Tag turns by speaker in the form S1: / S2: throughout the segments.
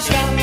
S1: Witam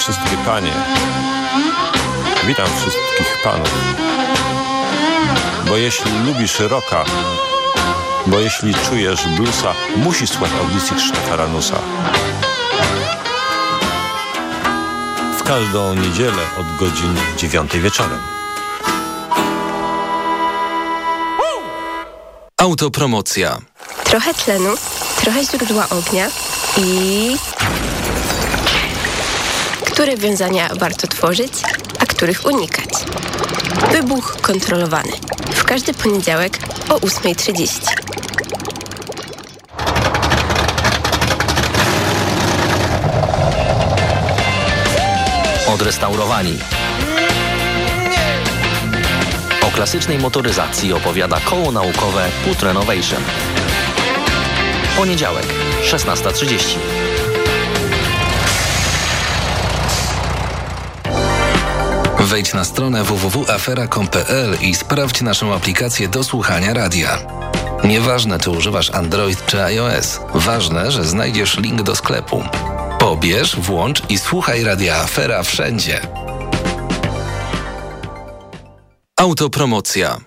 S1: wszystkie panie. Witam wszystkich panów. Bo jeśli lubisz rocka, bo jeśli czujesz bluesa, musisz słuchać audycji Krzysztofa Ranusa. W każdą niedzielę od godzin 9 wieczorem.
S2: Autopromocja.
S3: Trochę tlenu, trochę źródła ognia i które wiązania warto tworzyć, a których unikać. Wybuch kontrolowany. W każdy poniedziałek o 8.30.
S2: Odrestaurowani. O klasycznej motoryzacji opowiada koło naukowe Put Renovation. Poniedziałek, 16.30.
S4: Wejdź na stronę www.afera.com.pl i sprawdź naszą aplikację do słuchania radia. Nieważne, czy używasz Android czy iOS, ważne, że znajdziesz link do sklepu. Pobierz, włącz i słuchaj radia Afera wszędzie.
S2: Autopromocja.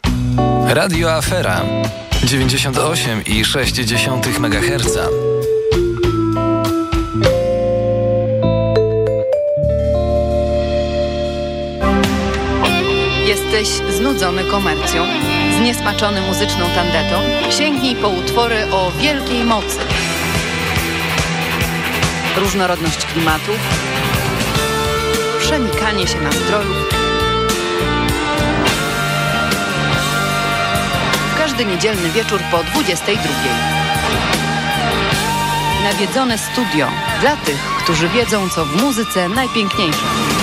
S4: Radio Afera 98,6 MHz.
S5: Jesteś znudzony komercją, zniesmaczony muzyczną tandetą? Sięgnij po utwory o wielkiej mocy. Różnorodność klimatów, przenikanie się nastrojów. Każdy niedzielny wieczór po 22. Nawiedzone studio dla tych, którzy wiedzą, co w muzyce najpiękniejsze.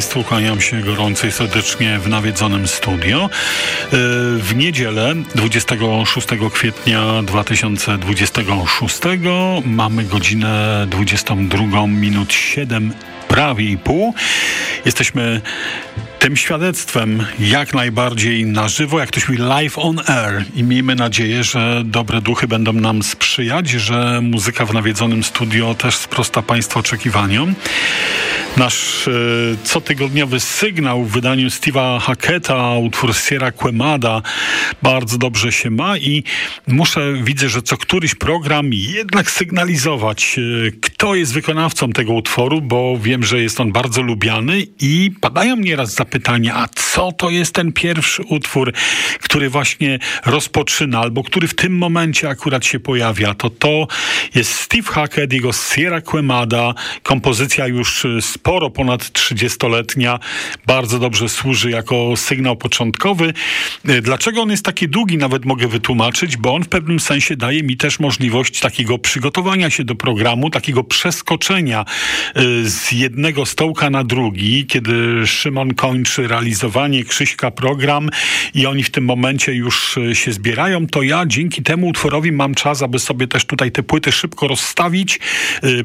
S6: Państwu, kłaniam się gorąco i serdecznie w nawiedzonym studio. E, w niedzielę 26 kwietnia 2026 mamy godzinę 22 minut 7 prawie i pół. Jesteśmy tym świadectwem jak najbardziej na żywo, jak ktoś mówi live on air i miejmy nadzieję, że dobre duchy będą nam sprzyjać, że muzyka w nawiedzonym studio też sprosta Państwa oczekiwaniom. Nasz e, cotygodniowy sygnał w wydaniu Steve'a Hacketa, utwór Sierra Quemada bardzo dobrze się ma i muszę, widzę, że co któryś program jednak sygnalizować, e, kto jest wykonawcą tego utworu, bo wiem, że jest on bardzo lubiany i padają nieraz zapytania, a co to jest ten pierwszy utwór, który właśnie rozpoczyna, albo który w tym momencie akurat się pojawia, to to jest Steve Hackett, jego Sierra Quemada, kompozycja już z sporo ponad 30-letnia, bardzo dobrze służy jako sygnał początkowy. E, dlaczego on jest taki długi, nawet mogę wytłumaczyć, bo on w pewnym sensie daje mi też możliwość takiego przygotowania się do programu, takiego przeskoczenia e, z jednego stołka na drugi, kiedy Szymon kończy realizowanie Krzyśka program i oni w tym momencie już e, się zbierają, to ja dzięki temu utworowi mam czas, aby sobie też tutaj te płyty szybko rozstawić,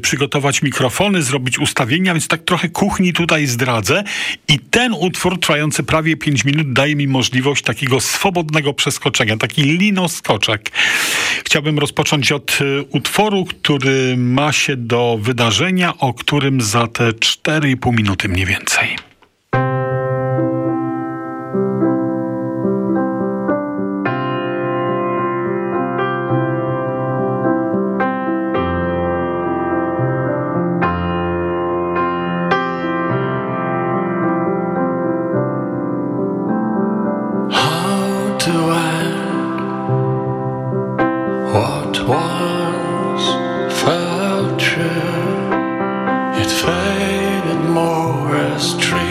S6: przygotować mikrofony, zrobić ustawienia, więc tak trochę kuchni tutaj zdradzę i ten utwór trwający prawie 5 minut daje mi możliwość takiego swobodnego przeskoczenia, taki linoskoczek. Chciałbym rozpocząć od y, utworu, który ma się do wydarzenia, o którym za te 4,5 minuty mniej więcej. Morris tree.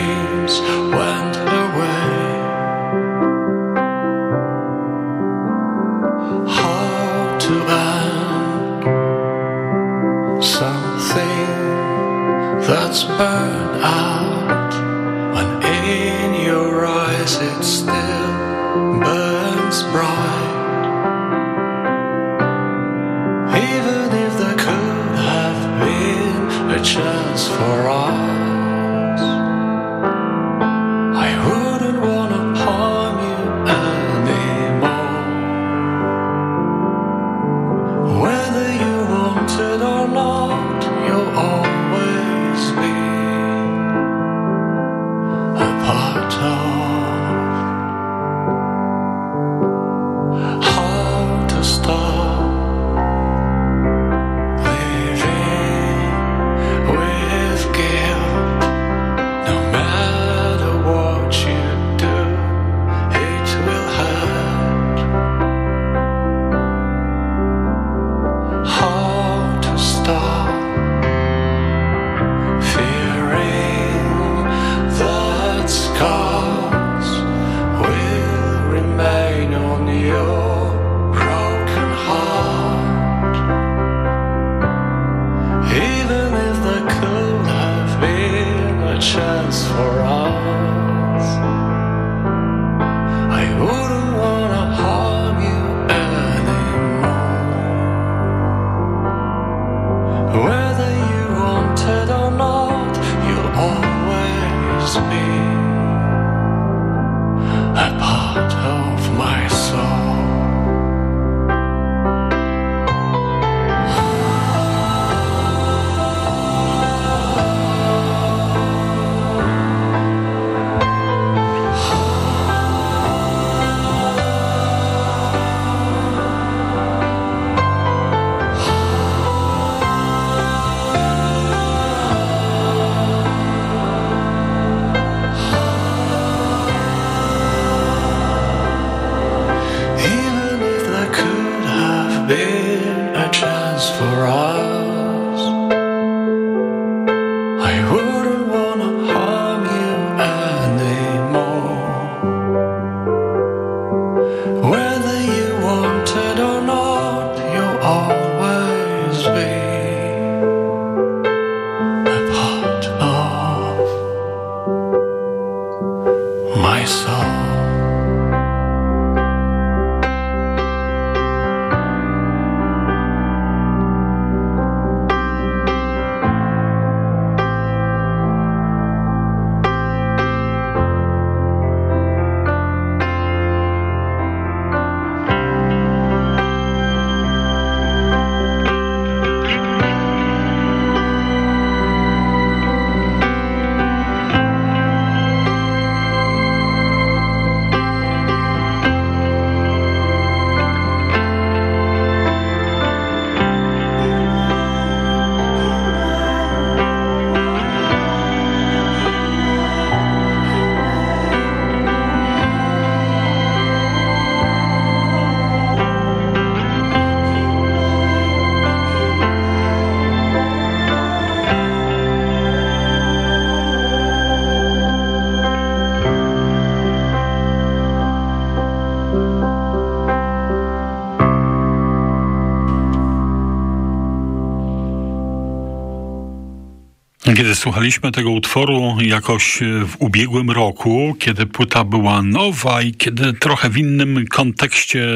S6: Kiedy słuchaliśmy tego utworu jakoś w ubiegłym roku, kiedy płyta była nowa i kiedy trochę w innym kontekście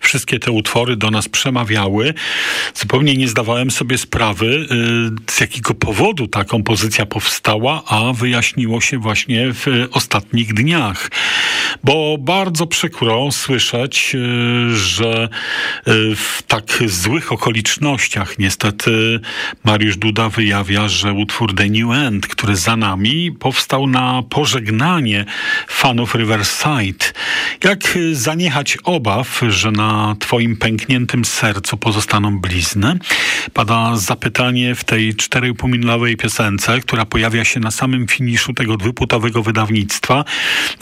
S6: wszystkie te utwory do nas przemawiały, zupełnie nie zdawałem sobie sprawy, y, z jakiego powodu ta kompozycja powstała, a wyjaśniło się właśnie w ostatnich dniach. Bo bardzo przykro słyszeć, y, że w tak złych okolicznościach niestety Mariusz Duda wyjawia, że utwór The New End, który za nami powstał na pożegnanie fanów Riverside. Jak zaniechać obaw, że na twoim pękniętym sercu pozostaną blizny? Pada zapytanie w tej 4,5-minutowej piosence, która pojawia się na samym finiszu tego dwuputowego wydawnictwa,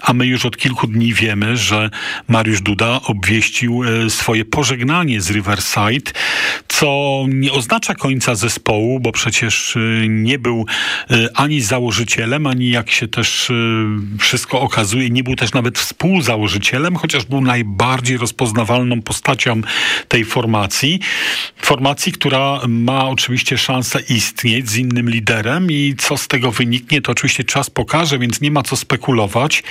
S6: a my już od kilku dni wiemy, że Mariusz Duda obwieścił e, swoje pożegnanie z Riverside, co nie oznacza końca zespołu, bo przecież e, nie był e, ani założycielem, ani jak się też e, wszystko okazuje, nie był też nawet współzałożycielem, chociaż był najbardziej rozpoznawalną postacią tej formacji. Formacji, która ma oczywiście szansę istnieć z innym liderem i co z tego wyniknie, to oczywiście czas pokaże, więc nie ma co spekulować,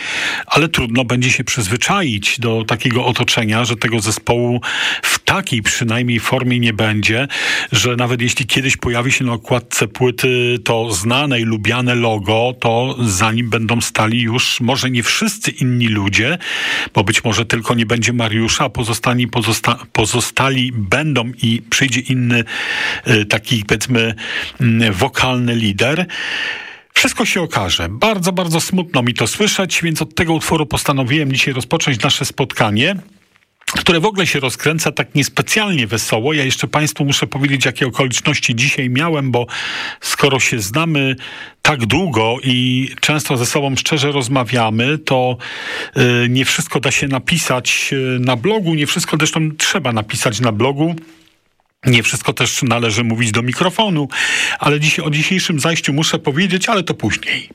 S6: ale trudno będzie się przyzwyczaić do takiego otoczenia, że tego zespołu w takiej przynajmniej formie nie będzie, że nawet jeśli kiedyś pojawi się na okładce płyty to znane i lubiane logo, to za nim będą stali już może nie wszyscy inni ludzie, bo być może tylko nie będzie Mariusza, a pozostali, pozosta pozostali będą i przyjdzie inny y, taki powiedzmy mm, wokalny lider. Wszystko się okaże. Bardzo, bardzo smutno mi to słyszeć, więc od tego utworu postanowiłem dzisiaj rozpocząć nasze spotkanie które w ogóle się rozkręca tak niespecjalnie wesoło. Ja jeszcze Państwu muszę powiedzieć, jakie okoliczności dzisiaj miałem, bo skoro się znamy tak długo i często ze sobą szczerze rozmawiamy, to y, nie wszystko da się napisać y, na blogu, nie wszystko zresztą trzeba napisać na blogu. Nie wszystko też należy mówić do mikrofonu, ale dziś, o dzisiejszym zajściu muszę powiedzieć, ale to później.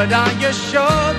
S7: But are you sure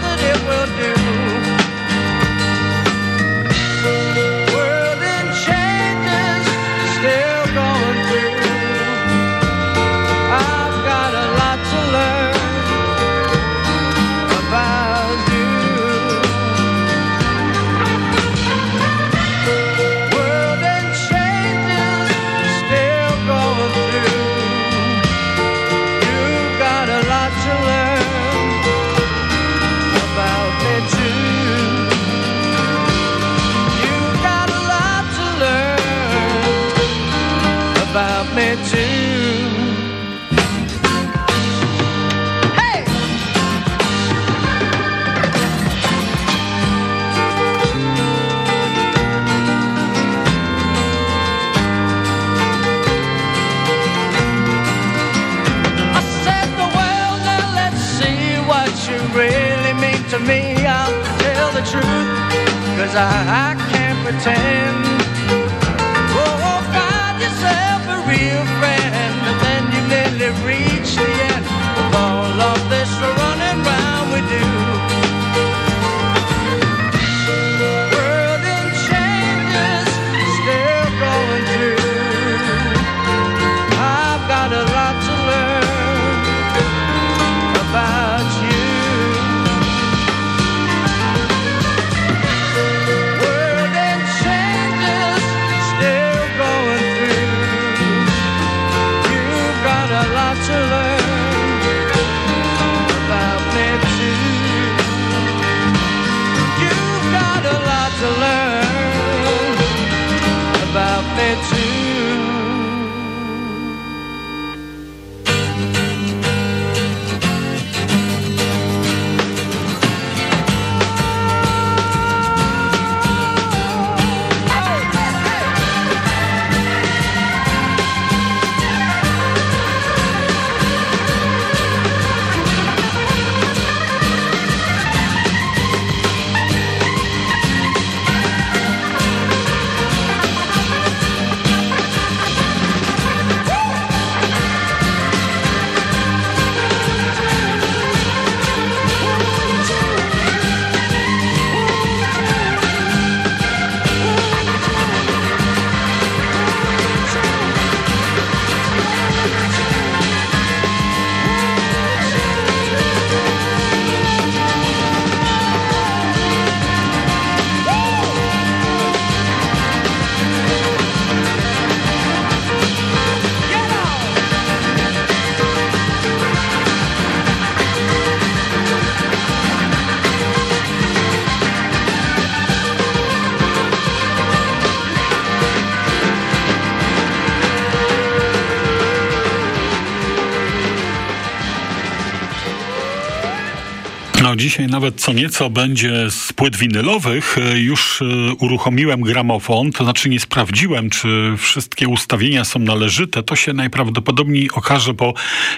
S6: dzisiaj nawet co nieco będzie z płyt winylowych. E, już e, uruchomiłem gramofon, to znaczy nie sprawdziłem, czy wszystkie ustawienia są należyte. To się najprawdopodobniej okaże po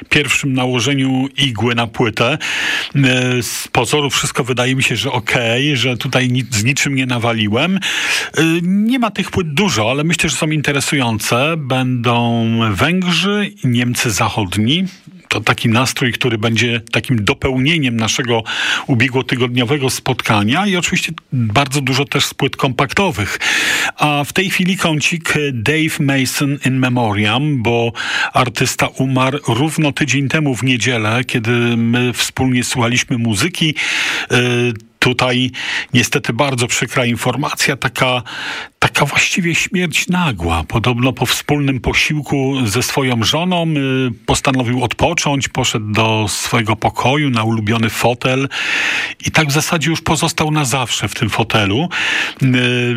S6: pierwszym nałożeniu igły na płytę. E, z pozoru wszystko wydaje mi się, że ok, że tutaj z niczym nie nawaliłem. Nie ma tych płyt dużo, ale myślę, że są interesujące. Będą Węgrzy Niemcy Zachodni to taki nastrój, który będzie takim dopełnieniem naszego ubiegłotygodniowego spotkania i oczywiście bardzo dużo też spłyt kompaktowych. A w tej chwili kącik Dave Mason in Memoriam, bo artysta umarł równo tydzień temu w niedzielę, kiedy my wspólnie słuchaliśmy muzyki. Yy, Tutaj niestety bardzo przykra informacja, taka, taka właściwie śmierć nagła. Podobno po wspólnym posiłku ze swoją żoną y, postanowił odpocząć, poszedł do swojego pokoju na ulubiony fotel i tak w zasadzie już pozostał na zawsze w tym fotelu. Y,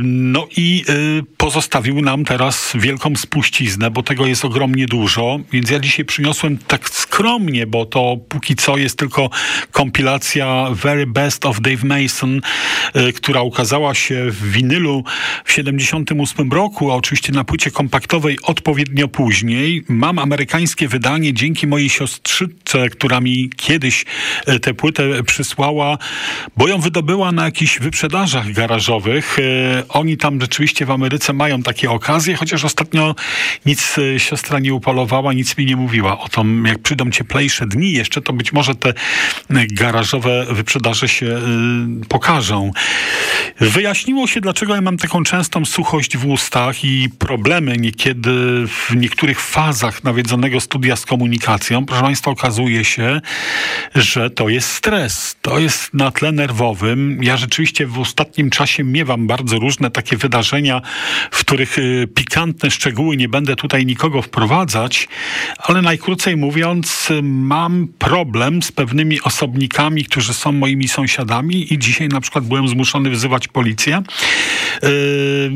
S6: no i y, pozostawił nam teraz wielką spuściznę, bo tego jest ogromnie dużo, więc ja dzisiaj przyniosłem tak skromnie, bo to póki co jest tylko kompilacja Very Best of Dave Mason, która ukazała się w winylu w 78 roku, a oczywiście na płycie kompaktowej odpowiednio później. Mam amerykańskie wydanie dzięki mojej siostrzyce, która mi kiedyś y, tę płytę przysłała, bo ją wydobyła na jakichś wyprzedażach garażowych. Y, oni tam rzeczywiście w Ameryce mają takie okazje, chociaż ostatnio nic siostra nie upolowała, nic mi nie mówiła o tym, jak przyjdą cieplejsze dni jeszcze, to być może te garażowe wyprzedaże się pokażą. Wyjaśniło się, dlaczego ja mam taką częstą suchość w ustach i problemy niekiedy w niektórych fazach nawiedzonego studia z komunikacją. Proszę Państwa, okazuje się, że to jest stres. To jest na tle nerwowym. Ja rzeczywiście w ostatnim czasie miewam bardzo różne takie wydarzenia, w których y, pikantne szczegóły nie będę tutaj nikogo wprowadzać, ale najkrócej mówiąc, mam problem z pewnymi osobnikami, którzy są moimi sąsiadami i dzisiaj na przykład byłem zmuszony wzywać policję. Yy,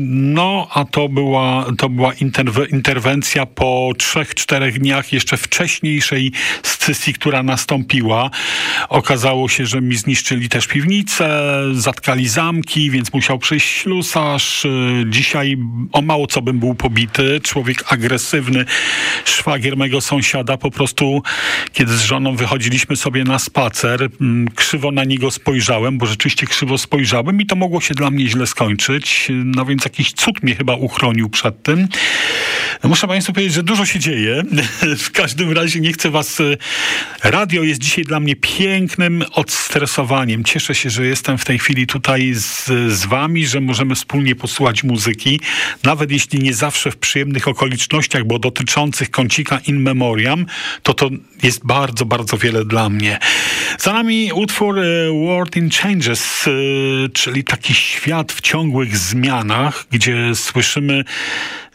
S6: no, a to była, to była interwe interwencja po trzech, czterech dniach jeszcze wcześniejszej scysji, która nastąpiła. Okazało się, że mi zniszczyli też piwnicę, zatkali zamki, więc musiał przyjść ślusarz. Dzisiaj o mało co bym był pobity. Człowiek agresywny, szwagier mego sąsiada po prostu, kiedy z żoną wychodziliśmy sobie na spacer, mm, krzywo na niego spojrzałem, bo rzeczywiście krzywo spojrzałem i to mogło się dla mnie źle skończyć. No więc jakiś cud mnie chyba uchronił przed tym. Muszę Państwu powiedzieć, że dużo się dzieje. W każdym razie nie chcę Was... E, radio jest dzisiaj dla mnie pięknym odstresowaniem. Cieszę się, że jestem w tej chwili tutaj z, z Wami, że możemy wspólnie posłuchać muzyki, nawet jeśli nie zawsze w przyjemnych okolicznościach, bo dotyczących kącika in memoriam, to to jest bardzo, bardzo wiele dla mnie. Za nami utwór e, World in Changes, e, czyli taki świat w ciągłych zmianach, gdzie słyszymy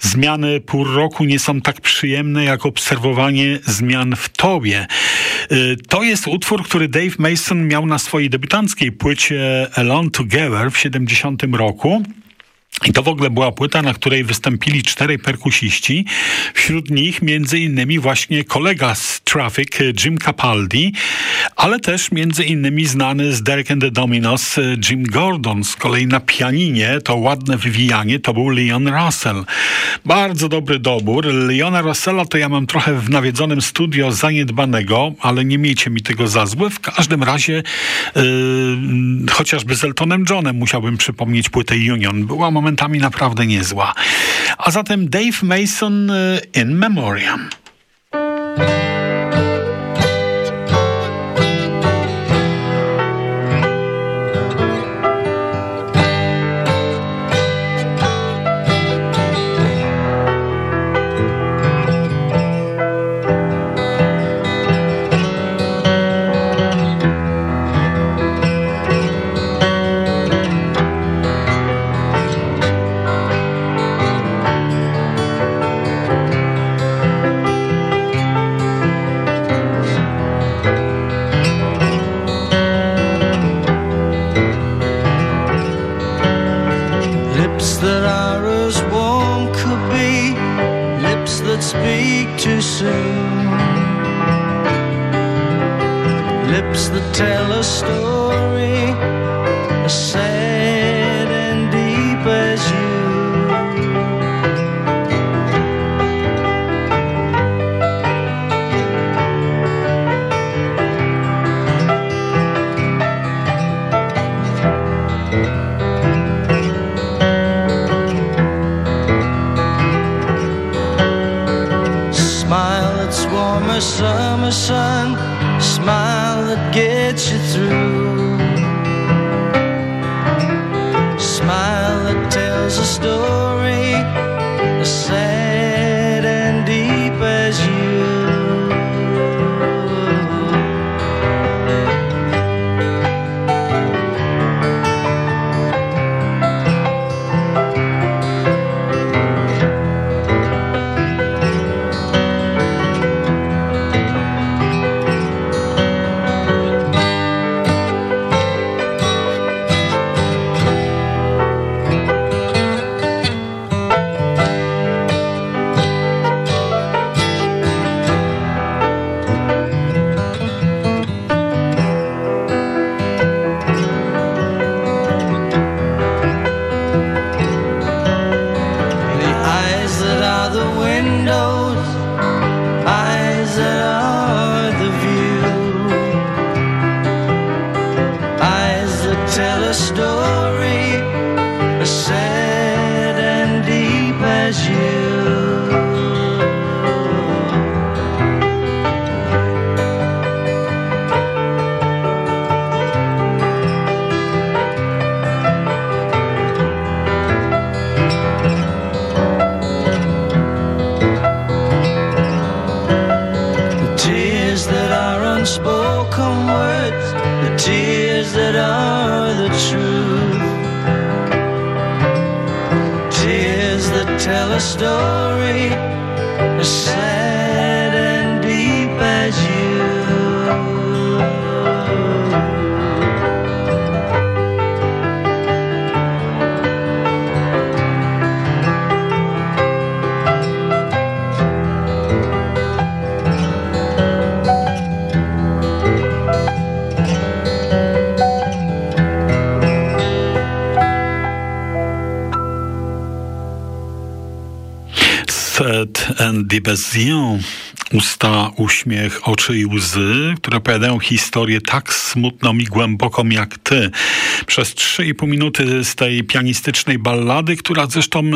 S6: zmiany pół roku nie są tak przyjemne jak obserwowanie zmian w tobie. E, to jest utwór, który Dave Mason miał na swojej debiutanckiej płycie Alone Together w 70 roku. I to w ogóle była płyta, na której wystąpili czterej perkusiści. Wśród nich między innymi właśnie kolega z Traffic, Jim Capaldi, ale też między innymi znany z Derek and the Dominos Jim Gordon. Z kolei na pianinie to ładne wywijanie to był Leon Russell. Bardzo dobry dobór. Leona Russella to ja mam trochę w nawiedzonym studio zaniedbanego, ale nie miejcie mi tego za złe. W każdym razie yy, chociażby z Eltonem Johnem musiałbym przypomnieć płytę Union. Była momentami naprawdę niezła. A zatem Dave Mason y, in Memoriam. Dibezien. Usta, uśmiech, oczy i łzy, które opowiadają historię tak smutną i głęboką jak ty. Przez 3,5 minuty z tej pianistycznej ballady, która zresztą e,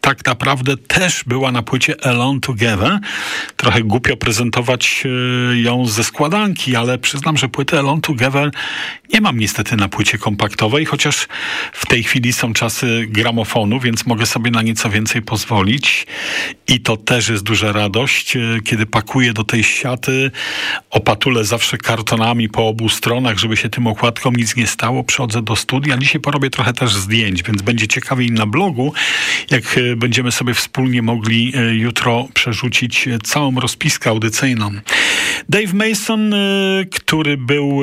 S6: tak naprawdę też była na płycie Alone Together. Trochę głupio prezentować e, ją ze składanki, ale przyznam, że płytę Alone Together nie mam niestety na płycie kompaktowej, chociaż w tej chwili są czasy gramofonu, więc mogę sobie na nieco więcej pozwolić. I to też jest duża radość, e, kiedy pakuję do tej siaty, opatulę zawsze kartonami po obu stronach, żeby się tym okładkom nic nie stało. Przychodzę do studia. Dzisiaj porobię trochę też zdjęć, więc będzie ciekawiej na blogu, jak e, będziemy sobie wspólnie mogli e, jutro przerzucić e, całą rozpiskę audycyjną. Dave Mason, który był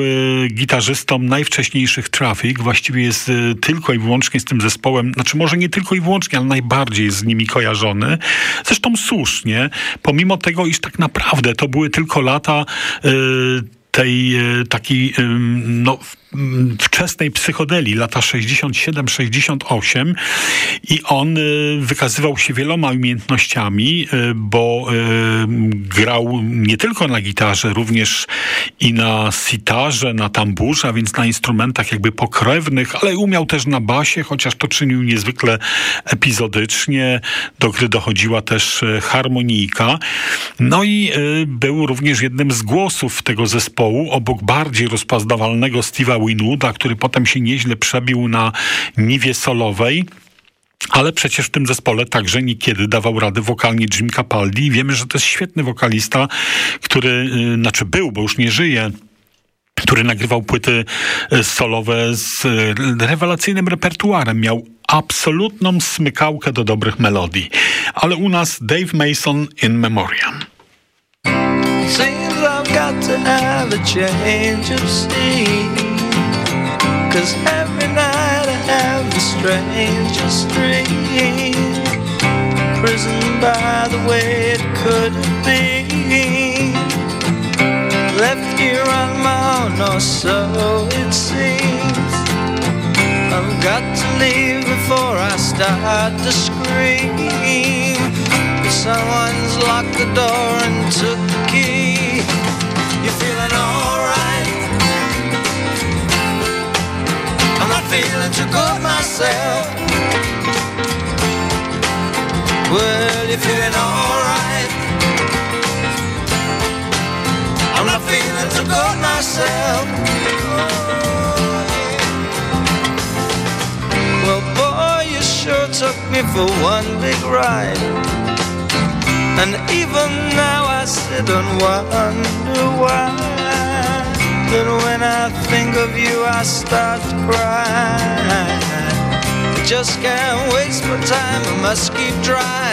S6: gitarzystą najwcześniejszych Traffic, właściwie jest tylko i wyłącznie z tym zespołem, znaczy może nie tylko i wyłącznie, ale najbardziej z nimi kojarzony. Zresztą słusznie, pomimo tego, iż tak naprawdę to były tylko lata tej takiej no, wczesnej psychodelii, lata 67-68 i on y, wykazywał się wieloma umiejętnościami, y, bo y, grał nie tylko na gitarze, również i na sitarze, na tamburze, a więc na instrumentach jakby pokrewnych, ale umiał też na basie, chociaż to czynił niezwykle epizodycznie. Do gry dochodziła też harmonijka. No i był również jednym z głosów tego zespołu, obok bardziej rozpoznawalnego Steve'a Winwooda, który potem się nieźle przebił na niwie solowej. Ale przecież w tym zespole także niekiedy dawał radę wokalnie Jim Capaldi. Wiemy, że to jest świetny wokalista, który, y, znaczy był, bo już nie żyje, który nagrywał płyty y, solowe z y, rewelacyjnym repertuarem. Miał absolutną smykałkę do dobrych melodii. Ale u nas Dave Mason in memoriam.
S7: Seems I've got to have a change of scene. Cause every night I have the strangest dream. Prison by the way it could be. Left here on my own, or so it seems. I've got to leave before I start to scream. Someone's locked the door and took the key. You're feeling alright. Feeling too good myself. Well, you're feeling alright. I'm not feeling too good myself. Well, boy, you sure took me for one big ride. And even now I sit and wonder why. That when I think of you, I start to cry. Just can't waste my time, I must keep dry.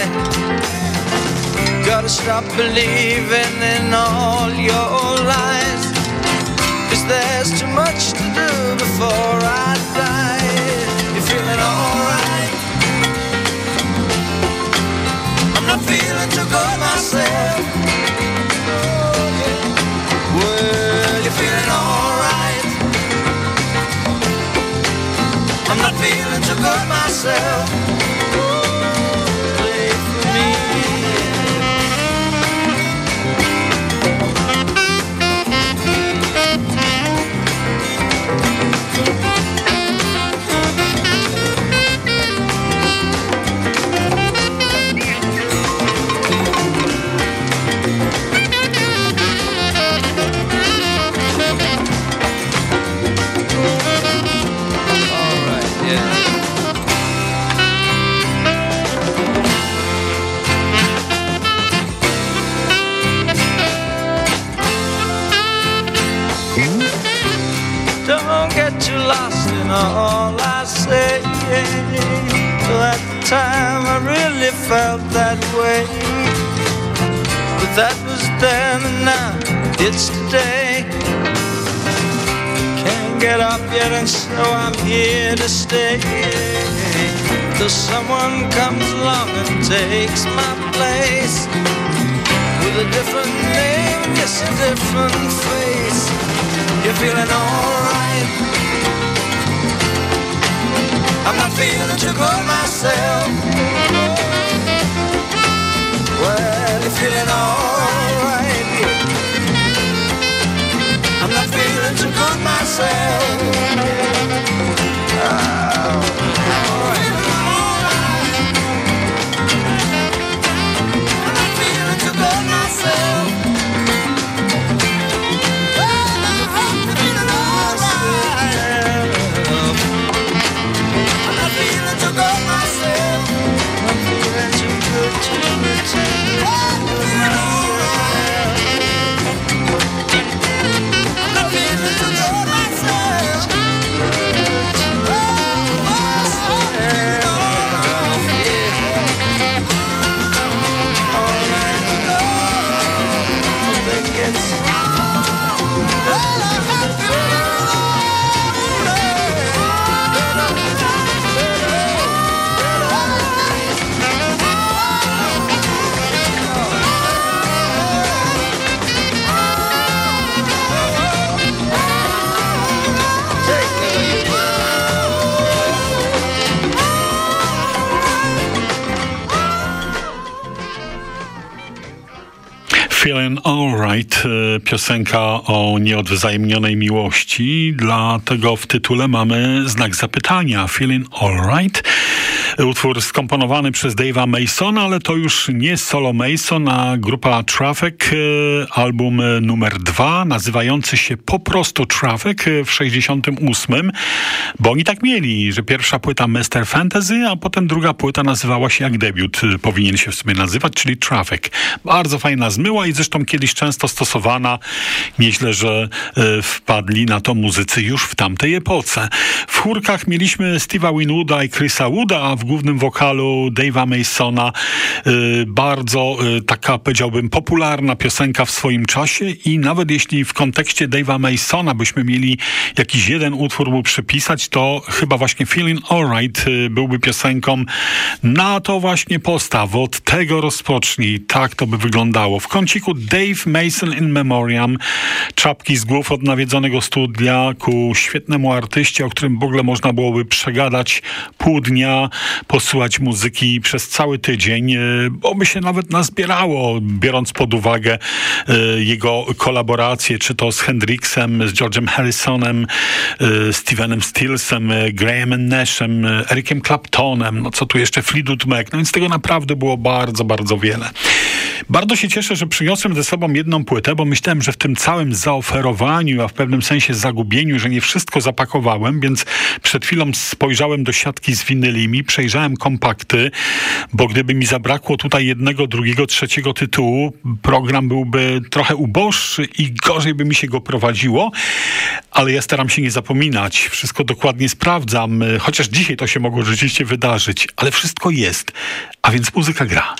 S7: Gotta stop believing in all your lies. Cause there's too much to do before I die. You're feeling alright. I'm not feeling too good myself. I'm not feeling too good myself. Felt that way. But that was then and now it's today. Can't get up yet and so I'm here to stay. Till someone comes along and takes my place. With a different name, yes, a different face. You're feeling alright. I'm not feeling too good myself. Feeling alright. I'm not feeling too good myself. Oh. I'm not feeling too good myself.
S6: Feeling Alright, e, piosenka o nieodwzajemnionej miłości, dlatego w tytule mamy znak zapytania. Feeling Alright. Utwór skomponowany przez Dave'a Masona, ale to już nie solo Mason, a grupa Traffic, e, album numer dwa, nazywający się po prostu Traffic e, w 68, bo oni tak mieli, że pierwsza płyta Mr. Fantasy, a potem druga płyta nazywała się jak debiut, e, powinien się w sumie nazywać, czyli Traffic. Bardzo fajna zmyła i zresztą kiedyś często stosowana. Nieźle, że wpadli na to muzycy już w tamtej epoce. W chórkach mieliśmy Steve'a Winwooda i Chrisa Wooda, a w w głównym wokalu Dave'a Masona. Y, bardzo y, taka, powiedziałbym, popularna piosenka w swoim czasie i nawet jeśli w kontekście Dave'a Masona byśmy mieli jakiś jeden utwór mu przypisać, to chyba właśnie Feeling Alright y, byłby piosenką na to właśnie postaw. Od tego rozpocznij. Tak to by wyglądało. W kąciku Dave Mason in Memoriam. Czapki z głów od nawiedzonego studia ku świetnemu artyście, o którym w ogóle można byłoby przegadać pół dnia, posłuchać muzyki przez cały tydzień, e, bo by się nawet nazbierało, biorąc pod uwagę e, jego kolaboracje, czy to z Hendrixem, z George'em Harrisonem, e, Stevenem Stillsem, Grahamem Nashem, Ericiem Claptonem, no co tu jeszcze, Fleetwood Mac, no więc tego naprawdę było bardzo, bardzo wiele. Bardzo się cieszę, że przyniosłem ze sobą jedną płytę, bo myślałem, że w tym całym zaoferowaniu, a w pewnym sensie zagubieniu, że nie wszystko zapakowałem, więc przed chwilą spojrzałem do siatki z winylimi, przejrzałem kompakty, bo gdyby mi zabrakło tutaj jednego, drugiego, trzeciego tytułu, program byłby trochę uboższy i gorzej by mi się go prowadziło, ale ja staram się nie zapominać. Wszystko dokładnie sprawdzam, chociaż dzisiaj to się mogło rzeczywiście wydarzyć, ale wszystko jest, a więc muzyka gra.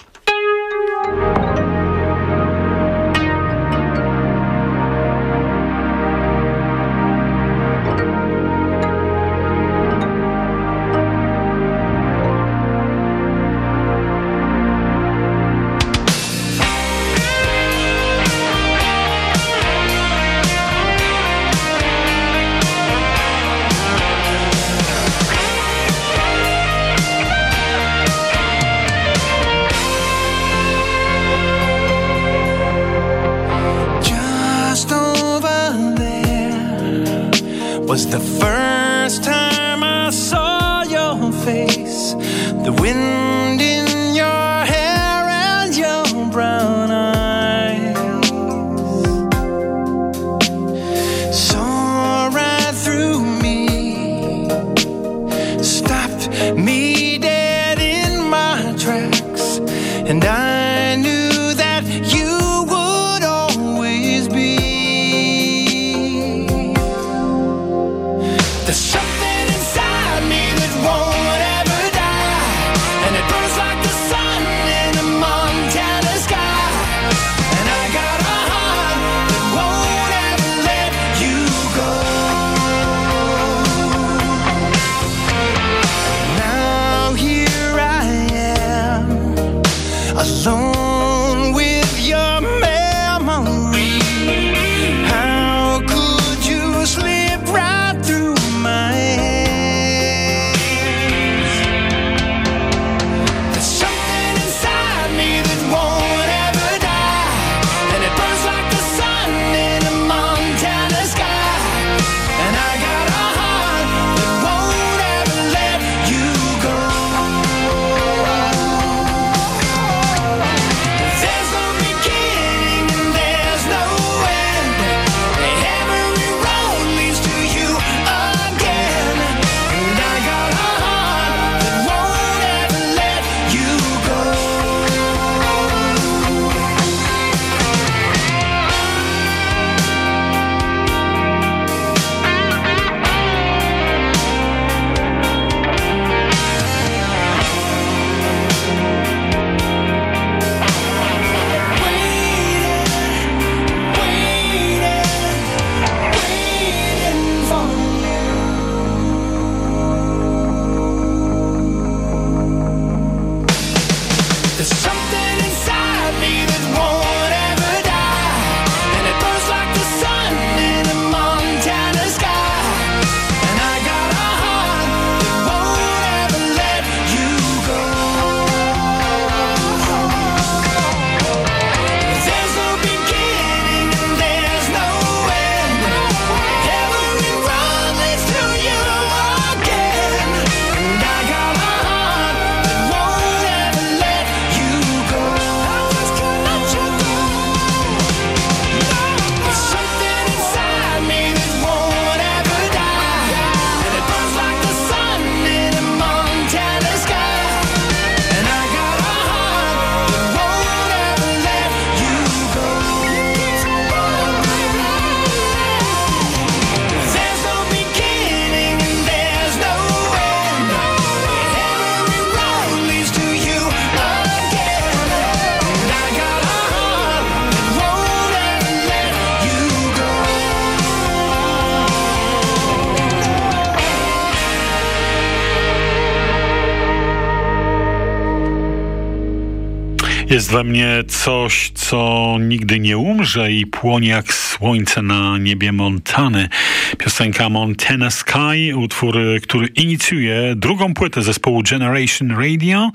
S6: Jest we mnie coś, co nigdy nie umrze i płonie jak słońce na niebie Montany. Piosenka Montana Sky, utwór, który inicjuje drugą płytę zespołu Generation Radio.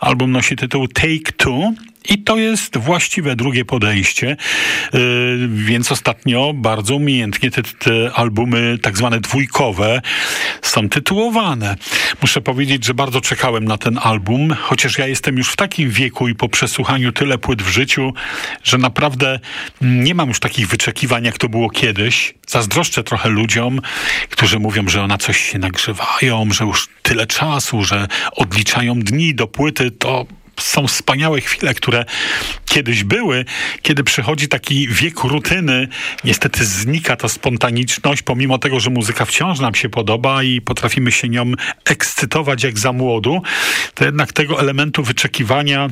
S6: Album nosi tytuł Take Two. I to jest właściwe drugie podejście, yy, więc ostatnio bardzo umiejętnie te, te, albumy tak zwane dwójkowe są tytułowane. Muszę powiedzieć, że bardzo czekałem na ten album, chociaż ja jestem już w takim wieku i po przesłuchaniu tyle płyt w życiu, że naprawdę nie mam już takich wyczekiwań, jak to było kiedyś. Zazdroszczę trochę ludziom, którzy mówią, że na coś się nagrzewają, że już tyle czasu, że odliczają dni do płyty, to są wspaniałe chwile, które kiedyś były, kiedy przychodzi taki wiek rutyny, niestety znika ta spontaniczność, pomimo tego, że muzyka wciąż nam się podoba i potrafimy się nią ekscytować jak za młodu, to jednak tego elementu wyczekiwania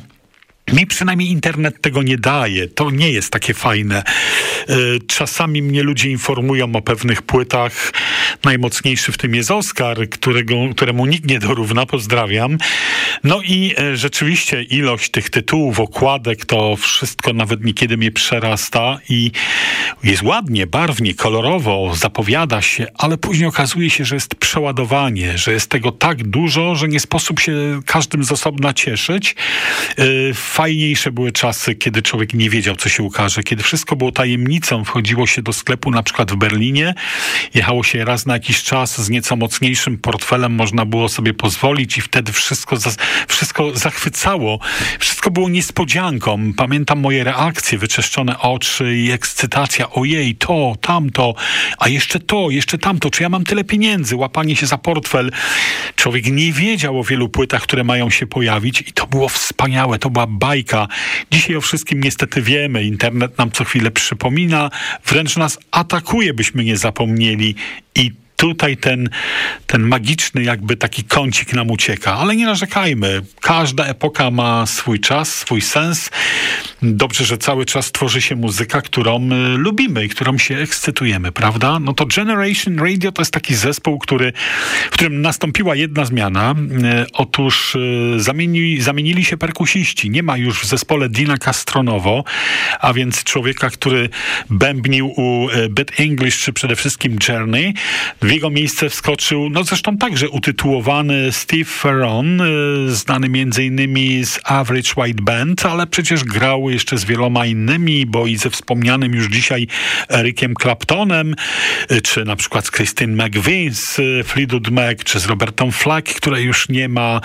S6: mi przynajmniej internet tego nie daje. To nie jest takie fajne. E, czasami mnie ludzie informują o pewnych płytach. Najmocniejszy w tym jest Oscar, którego, któremu nikt nie dorówna. Pozdrawiam. No i e, rzeczywiście ilość tych tytułów, okładek, to wszystko nawet niekiedy mnie przerasta i jest ładnie, barwnie, kolorowo, zapowiada się, ale później okazuje się, że jest przeładowanie, że jest tego tak dużo, że nie sposób się każdym z osobna cieszyć e, fajniejsze były czasy, kiedy człowiek nie wiedział, co się ukaże, kiedy wszystko było tajemnicą, wchodziło się do sklepu na przykład w Berlinie, jechało się raz na jakiś czas z nieco mocniejszym portfelem, można było sobie pozwolić i wtedy wszystko, wszystko zachwycało. Wszystko było niespodzianką. Pamiętam moje reakcje, wyczeszczone oczy i ekscytacja. Ojej, to, tamto, a jeszcze to, jeszcze tamto. Czy ja mam tyle pieniędzy? Łapanie się za portfel. Człowiek nie wiedział o wielu płytach, które mają się pojawić i to było wspaniałe. To była bajka. Dzisiaj o wszystkim niestety wiemy. Internet nam co chwilę przypomina, wręcz nas atakuje, byśmy nie zapomnieli. I tutaj ten, ten magiczny jakby taki kącik nam ucieka. Ale nie narzekajmy. Każda epoka ma swój czas, swój sens. Dobrze, że cały czas tworzy się muzyka, którą y, lubimy i którą się ekscytujemy, prawda? No to Generation Radio to jest taki zespół, który, w którym nastąpiła jedna zmiana. Y, otóż y, zamienili, zamienili się perkusiści. Nie ma już w zespole Dina Castronowo, a więc człowieka, który bębnił u Bad English, czy przede wszystkim Journey. W jego miejsce wskoczył, no zresztą także utytułowany Steve Ferron, znany m.in. z Average White Band, ale przecież grał jeszcze z wieloma innymi, bo i ze wspomnianym już dzisiaj Ericiem Claptonem, czy na przykład z Christine McVie z Fleetwood Mac, czy z Robertą Flack, której już nie ma,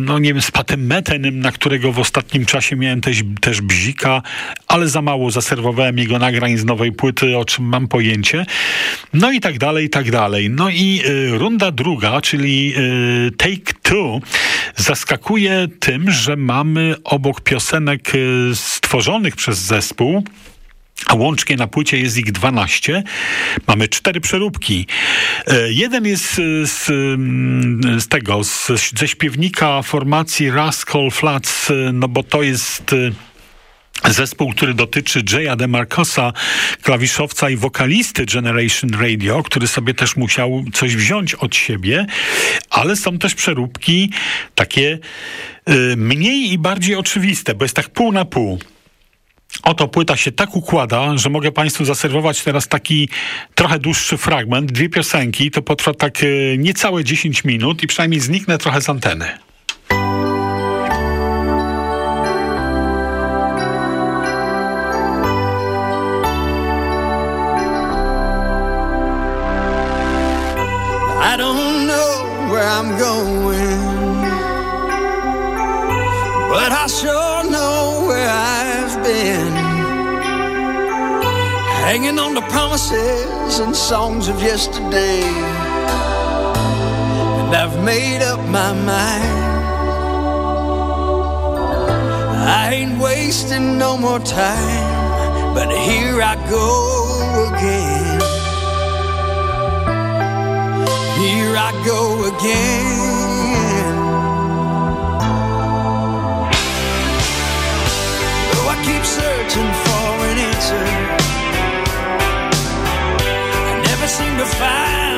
S6: no nie wiem, z Patem Metenem, na którego w ostatnim czasie miałem też, też bzika, ale za mało zaserwowałem jego nagrań z nowej płyty, o czym mam pojęcie. No i tak dalej, i tak dalej. No i y, runda druga, czyli y, Take Two, zaskakuje tym, że mamy obok piosenek y, stworzonych przez zespół a łącznie na płycie jest ich 12. Mamy cztery przeróbki. Jeden jest z, mm, z tego, z, ze śpiewnika formacji Rascal Flats, no bo to jest zespół, który dotyczy Jaya DeMarcosa, klawiszowca i wokalisty Generation Radio, który sobie też musiał coś wziąć od siebie, ale są też przeróbki takie mniej i bardziej oczywiste, bo jest tak pół na pół. Oto płyta się tak układa, że mogę Państwu zaserwować teraz taki trochę dłuższy fragment, dwie piosenki, to potrwa tak e, niecałe 10 minut i przynajmniej zniknę trochę z anteny. Where I'm going, but I sure know where I've been. Hanging on to promises and songs of yesterday. And I've made up my mind. I ain't wasting no more time, but here I go again. Here I go again. Though I keep searching for an answer, I never seem to find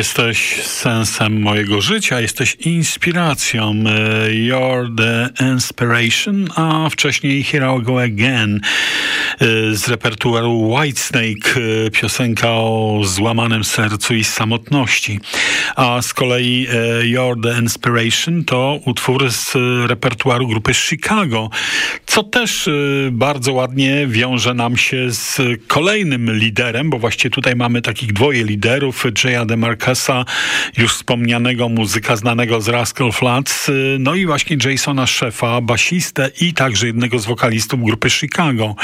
S6: Jesteś sensem mojego życia, jesteś inspiracją. E, You're the inspiration, a wcześniej Here I Go Again. E, z repertuaru Whitesnake, e, piosenka o złamanym sercu i samotności. A z kolei e, You're the Inspiration to utwór z repertuaru grupy Chicago, co też bardzo ładnie wiąże nam się z kolejnym liderem, bo właśnie tutaj mamy takich dwoje liderów, Jaya DeMarcasa, już wspomnianego muzyka znanego z Rascal Flats, no i właśnie Jasona Szefa, basistę i także jednego z wokalistów grupy Chicago.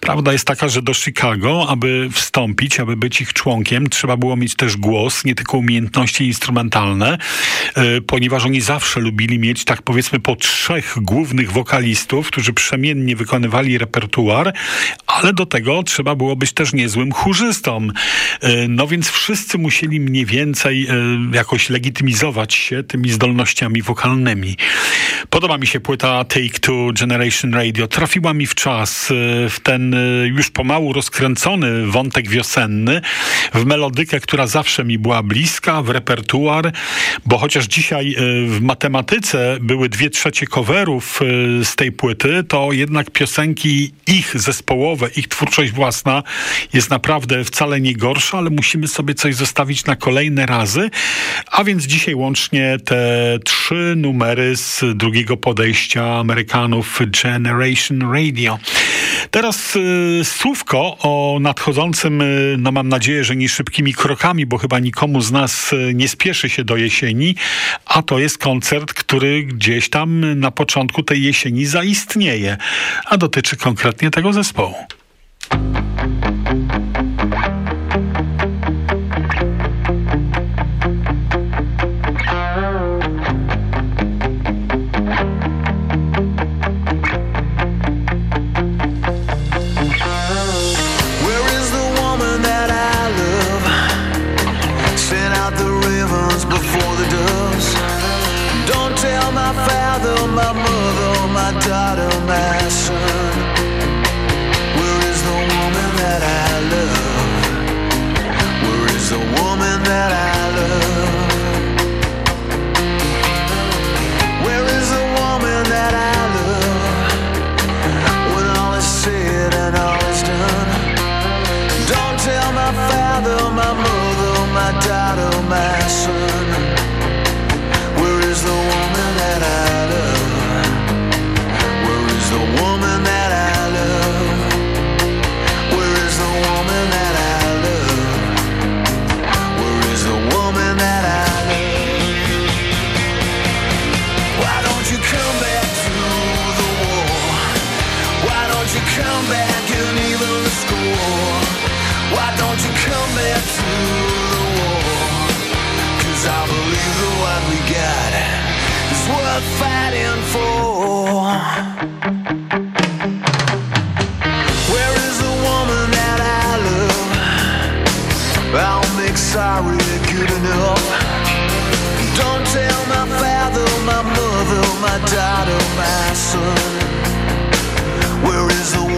S6: Prawda jest taka, że do Chicago, aby wstąpić, aby być ich członkiem, trzeba było mieć też głos, nie tylko umiejętności instrumentalne, y, ponieważ oni zawsze lubili mieć, tak powiedzmy, po trzech głównych wokalistów, którzy przemiennie wykonywali repertuar, ale do tego trzeba było być też niezłym chórzystą. Y, no więc wszyscy musieli mniej więcej y, jakoś legitymizować się tymi zdolnościami wokalnymi. Podoba mi się płyta Take Two Generation Radio. Trafiła mi w czas, w ten już pomału rozkręcony wątek wiosenny, w melodykę, która zawsze mi była bliska, w repertuar, bo chociaż dzisiaj w matematyce były dwie trzecie coverów z tej płyty, to jednak piosenki ich zespołowe, ich twórczość własna jest naprawdę wcale nie gorsza, ale musimy sobie coś zostawić na kolejne razy. A więc dzisiaj łącznie te trzy numery z drugiego podejścia Amerykanów Generation Radio. Teraz y, słówko o nadchodzącym, y, no mam nadzieję, że nie szybkimi krokami, bo chyba nikomu z nas y, nie spieszy się do jesieni, a to jest koncert, który gdzieś tam na początku tej jesieni zaistnieje, a dotyczy konkretnie tego zespołu.
S7: come back and even the score? Why don't you come back to the I believe that what we got is worth fighting for. I'll make sorry good enough. Don't tell my father, my mother, my daughter, my son. Where is the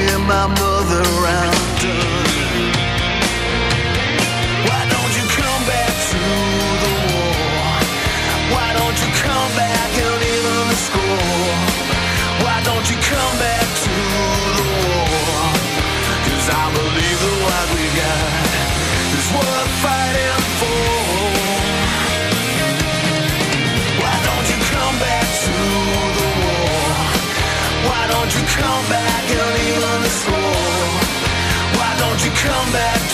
S7: my mother around. come back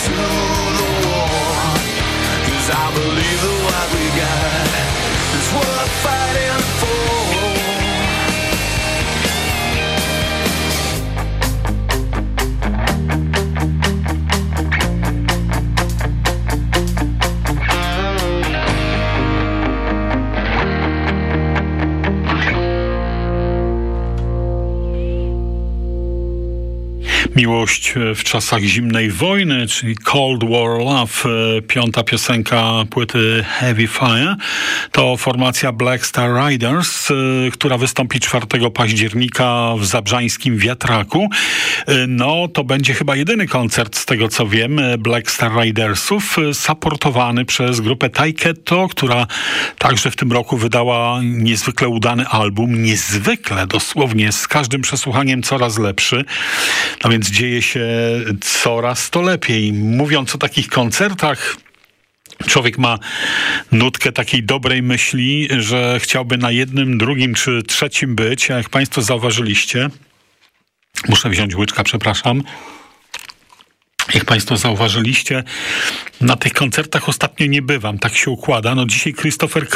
S6: Miłość w czasach zimnej wojny, czyli Cold War Love, e, piąta piosenka płyty Heavy Fire, to formacja Black Star Riders, e, która wystąpi 4 października w Zabrzańskim Wiatraku. E, no, to będzie chyba jedyny koncert, z tego co wiem, Black Star Ridersów, supportowany przez grupę Taiketo, która także w tym roku wydała niezwykle udany album, niezwykle, dosłownie, z każdym przesłuchaniem coraz lepszy. No więc dzieje się coraz to lepiej. Mówiąc o takich koncertach, Człowiek ma nutkę takiej dobrej myśli, że chciałby na jednym, drugim czy trzecim być. A jak Państwo zauważyliście, muszę wziąć łyczka, przepraszam. Jak Państwo zauważyliście, na tych koncertach ostatnio nie bywam, tak się układa. No dzisiaj Christopher